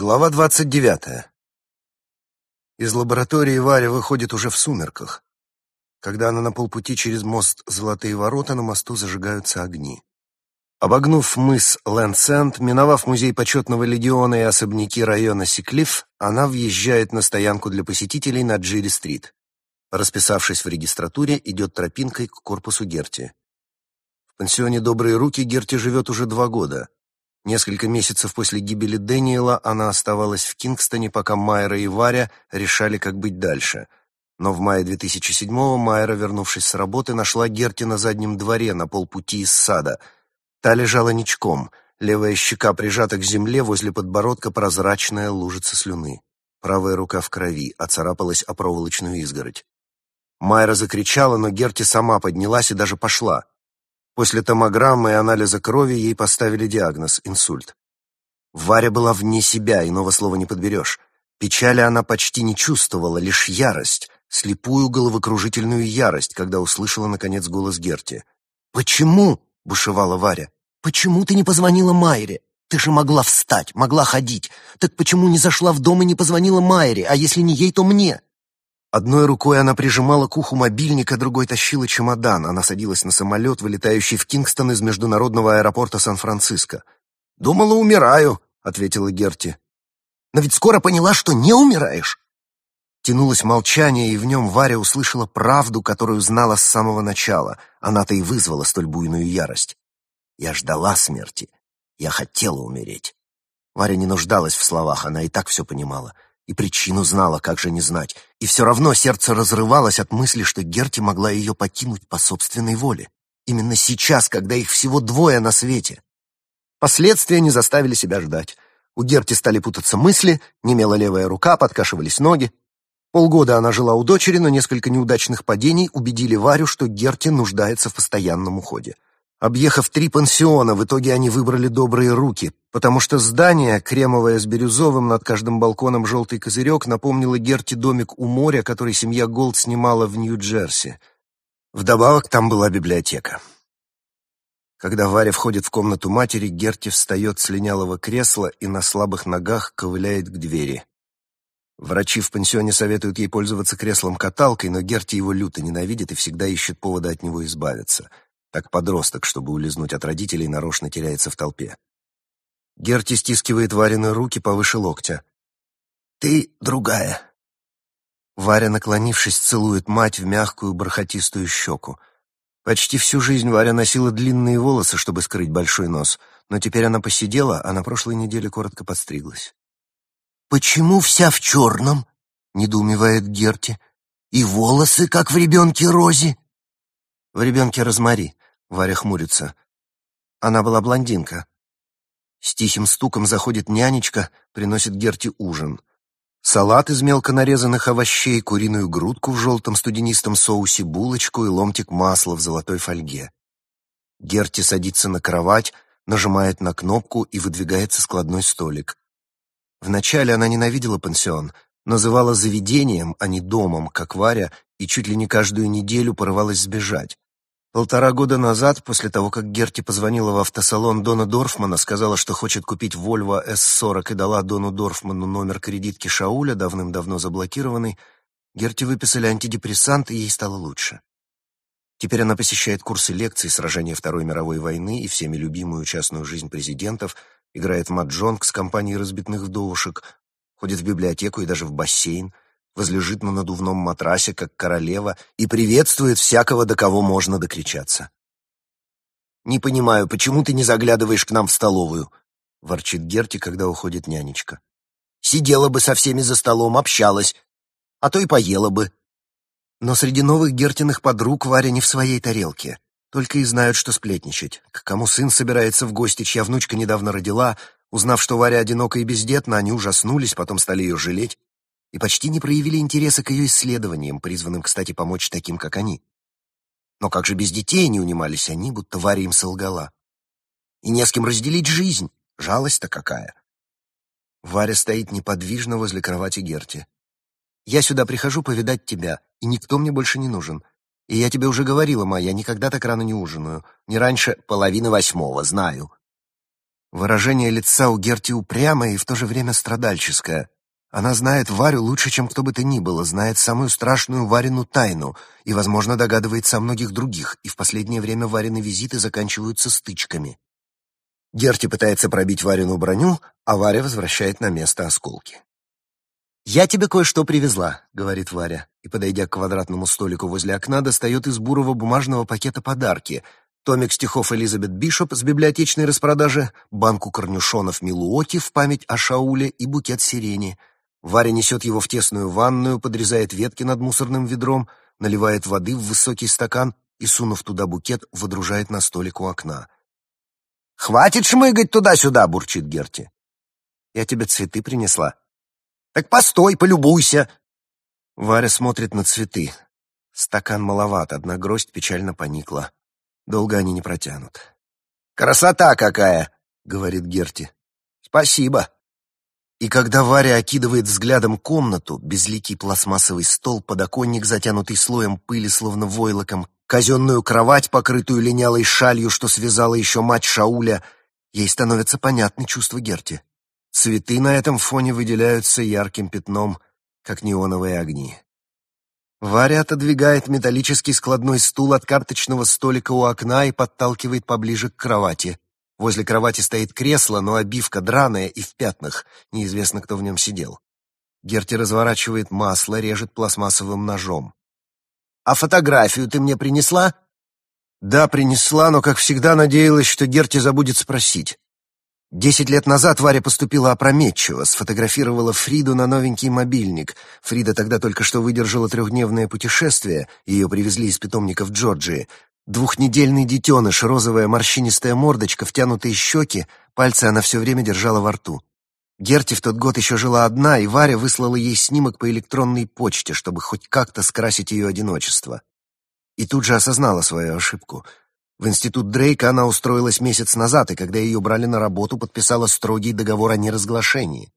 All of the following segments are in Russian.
Глава двадцать девятая. Из лаборатории Варя выходит уже в сумерках. Когда она на полпути через мост Золотые ворота, на мосту зажигаются огни. Обогнув мыс Лэнсенд, миновав музей почетного легиона и особняки района Сиклиф, она въезжает на стоянку для посетителей на Джири-стрит. Расписавшись в регистратуре, идет тропинкой к корпусу Герти. В пансионе «Добрые руки» Герти живет уже два года. Несколько месяцев после гибели Дэниела она оставалась в Кингстоне, пока Майра и Варя решали, как быть дальше. Но в мае 2007-го Майра, вернувшись с работы, нашла Герти на заднем дворе на полпути из сада. Та лежала ничком, левая щека прижата к земле, возле подбородка прозрачная лужица слюны. Правая рука в крови, оцарапалась о проволочную изгородь. Майра закричала, но Герти сама поднялась и даже пошла. После томограммы и анализа крови ей поставили диагноз – инсульт. Варя была вне себя, иного слова не подберешь. Печали она почти не чувствовала, лишь ярость, слепую головокружительную ярость, когда услышала, наконец, голос Герти. «Почему?» — бушевала Варя. «Почему ты не позвонила Майре? Ты же могла встать, могла ходить. Так почему не зашла в дом и не позвонила Майре, а если не ей, то мне?» Одной рукой она прижимала к уху мобильник, а другой тащила чемодан. Она садилась на самолет, вылетающий в Кингстон из международного аэропорта Сан-Франциско. «Думала, умираю», — ответила Герти. «Но ведь скоро поняла, что не умираешь». Тянулось молчание, и в нем Варя услышала правду, которую знала с самого начала. Она-то и вызвала столь буйную ярость. «Я ждала смерти. Я хотела умереть». Варя не нуждалась в словах, она и так все понимала. И причину знала, как же не знать. И все равно сердце разрывалось от мысли, что Герти могла ее покинуть по собственной воле. Именно сейчас, когда их всего двое на свете. Последствия не заставили себя ждать. У Герти стали путаться мысли, немела левая рука, подкашивались ноги. Полгода она жила у дочери, но несколько неудачных падений убедили Варю, что Герти нуждается в постоянном уходе. Объехав три пансиона, в итоге они выбрали добрые руки, потому что здание, кремовое с бирюзовым, над каждым балконом желтый козырек, напомнило Герти домик у моря, который семья Голд снимала в Нью-Джерси. Вдобавок там была библиотека. Когда Варя входит в комнату матери, Герти встает с линялого кресла и на слабых ногах ковыляет к двери. Врачи в пансионе советуют ей пользоваться креслом-каталкой, но Герти его люто ненавидит и всегда ищет повода от него избавиться — так подросток, чтобы улизнуть от родителей, нарочно теряется в толпе. Герти стискивает Варины руки повыше локтя. «Ты другая». Варя, наклонившись, целует мать в мягкую бархатистую щеку. Почти всю жизнь Варя носила длинные волосы, чтобы скрыть большой нос, но теперь она посидела, а на прошлой неделе коротко подстриглась. «Почему вся в черном?» — недоумевает Герти. «И волосы, как в ребенке Рози?» «В ребенке Розмари», Варя хмурится. Она была блондинка. С тихим стуком заходит нянечка, приносит Герти ужин. Салат из мелко нарезанных овощей, куриную грудку в желтом студенистом соусе, булочку и ломтик масла в золотой фольге. Герти садится на кровать, нажимает на кнопку и выдвигается складной столик. Вначале она ненавидела пансион, называла заведением, а не домом, как Варя, и чуть ли не каждую неделю порывалась сбежать. Полтора года назад, после того, как Герти позвонила в автосалон Дона Дорфмана, сказала, что хочет купить Volvo S40 и дала Дону Дорфману номер кредитки Шауля, давным-давно заблокированный, Герти выписали антидепрессант, и ей стало лучше. Теперь она посещает курсы лекций сражения Второй мировой войны и всеми любимую частную жизнь президентов, играет в маджонг с компанией разбитных вдовушек, ходит в библиотеку и даже в бассейн — возлежит на надувном матрасе, как королева, и приветствует всякого, до кого можно докричаться. «Не понимаю, почему ты не заглядываешь к нам в столовую?» — ворчит Герти, когда уходит нянечка. «Сидела бы со всеми за столом, общалась, а то и поела бы». Но среди новых Гертиных подруг Варя не в своей тарелке. Только и знают, что сплетничать. К кому сын собирается в гости, чья внучка недавно родила. Узнав, что Варя одинока и бездетна, они ужаснулись, потом стали ее жалеть и почти не проявили интереса к ее исследованиям, призванным, кстати, помочь таким, как они. Но как же без детей не унимались они, будто Варя им солгала? И не с кем разделить жизнь, жалость-то какая. Варя стоит неподвижно возле кровати Герти. «Я сюда прихожу повидать тебя, и никто мне больше не нужен. И я тебе уже говорила, ма, я никогда так рано не ужинаю. Не раньше половины восьмого, знаю». Выражение лица у Герти упрямое и в то же время страдальческое. Она знает Варю лучше, чем кто бы то ни было, знает самую страшную Варину тайну и, возможно, догадывается о многих других, и в последнее время Варины визиты заканчиваются стычками. Герти пытается пробить Варину броню, а Варя возвращает на место осколки. «Я тебе кое-что привезла», — говорит Варя, и, подойдя к квадратному столику возле окна, достает из бурого бумажного пакета подарки — томик стихов Элизабет Бишоп с библиотечной распродажи, банку корнюшонов Милуоки в память о Шауле и букет сирени. Варя несет его в тесную ванную, подрезает ветки над мусорным ведром, наливает воды в высокий стакан и, сунув туда букет, водружает на столик у окна. «Хватит шмыгать туда-сюда!» — бурчит Герти. «Я тебе цветы принесла». «Так постой, полюбуйся!» Варя смотрит на цветы. Стакан маловат, одна гроздь печально поникла. Долго они не протянут. «Красота какая!» — говорит Герти. «Спасибо!» И когда Варя окидывает взглядом комнату, безликий пластмассовый стол, подоконник, затянутый слоем пыли, словно войлоком, казенную кровать, покрытую линялой шалью, что связала еще мать Шауля, ей становится понятны чувства Герти. Цветы на этом фоне выделяются ярким пятном, как неоновые огни. Варя отодвигает металлический складной стул от карточного столика у окна и подталкивает поближе к кровати. Возле кровати стоит кресло, но обивка драная и в пятнах. Неизвестно, кто в нем сидел. Герти разворачивает масло, режет пластмассовым ножом. «А фотографию ты мне принесла?» «Да, принесла, но, как всегда, надеялась, что Герти забудет спросить. Десять лет назад Варя поступила опрометчиво, сфотографировала Фриду на новенький мобильник. Фрида тогда только что выдержала трехдневное путешествие, ее привезли из питомника в Джорджии. Двухнедельный детеныш, розовая морщинистая мордочка, втянутые щеки, пальцы она все время держала во рту. Герти в тот год еще жила одна, и Варя выслала ей снимок по электронной почте, чтобы хоть как-то скрасить ее одиночество. И тут же осознала свою ошибку — в институт Дрейка она устроилась месяц назад, и когда ее брали на работу, подписала строгий договор о неразглашении.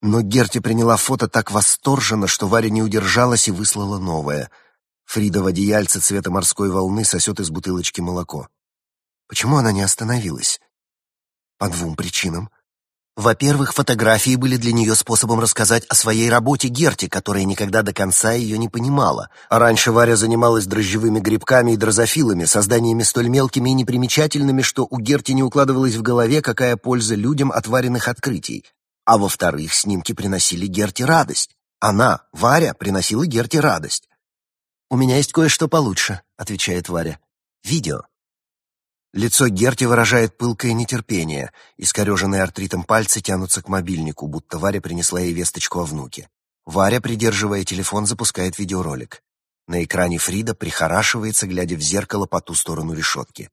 Но Герти приняла фото так восторженно, что Варя не удержалась и выслала новое. Фрида в одеяльце цвета морской волны сосет из бутылочки молоко. Почему она не остановилась? По двум причинам. Во-первых, фотографии были для нее способом рассказать о своей работе Герти, которая никогда до конца ее не понимала. А раньше Варя занималась дрожжевыми грибками и дрозофилами, созданиями столь мелкими и непримечательными, что у Герти не укладывалось в голове, какая польза людям от Вариных открытий. А во-вторых, снимки приносили Герти радость. Она, Варя, приносила Герти радость. «У меня есть кое-что получше», — отвечает Варя. «Видео». Лицо Герти выражает пылкое нетерпение. Искореженные артритом пальцы тянутся к мобильнику, будто Варя принесла ей весточку о внуке. Варя, придерживая телефон, запускает видеоролик. На экране Фрида прихорашивается, глядя в зеркало по ту сторону решетки.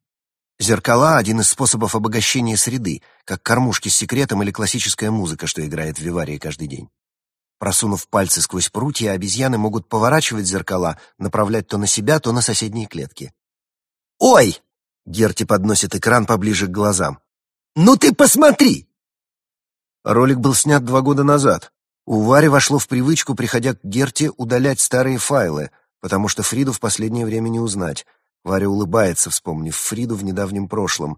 Зеркала — один из способов обогащения среды, как кормушки с секретом или классическая музыка, что играет в Виварии каждый день. Просунув пальцы сквозь прутья, обезьяны могут поворачивать зеркала, направлять то на себя, то на соседние клетки. «Ой!» Герти подносит экран поближе к глазам. «Ну ты посмотри!» Ролик был снят два года назад. У Вари вошло в привычку, приходя к Герти, удалять старые файлы, потому что Фриду в последнее время не узнать. Варя улыбается, вспомнив Фриду в недавнем прошлом,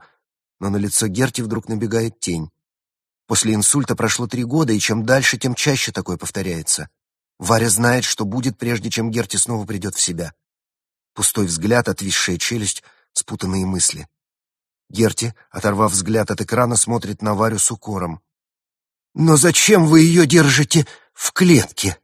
но на лицо Герти вдруг набегает тень. После инсульта прошло три года, и чем дальше, тем чаще такое повторяется. Варя знает, что будет, прежде чем Герти снова придет в себя. Пустой взгляд, отвисшая челюсть — спутанные мысли. Герти, оторвав взгляд от экрана, смотрит на Варю с укором. «Но зачем вы ее держите в клетке?»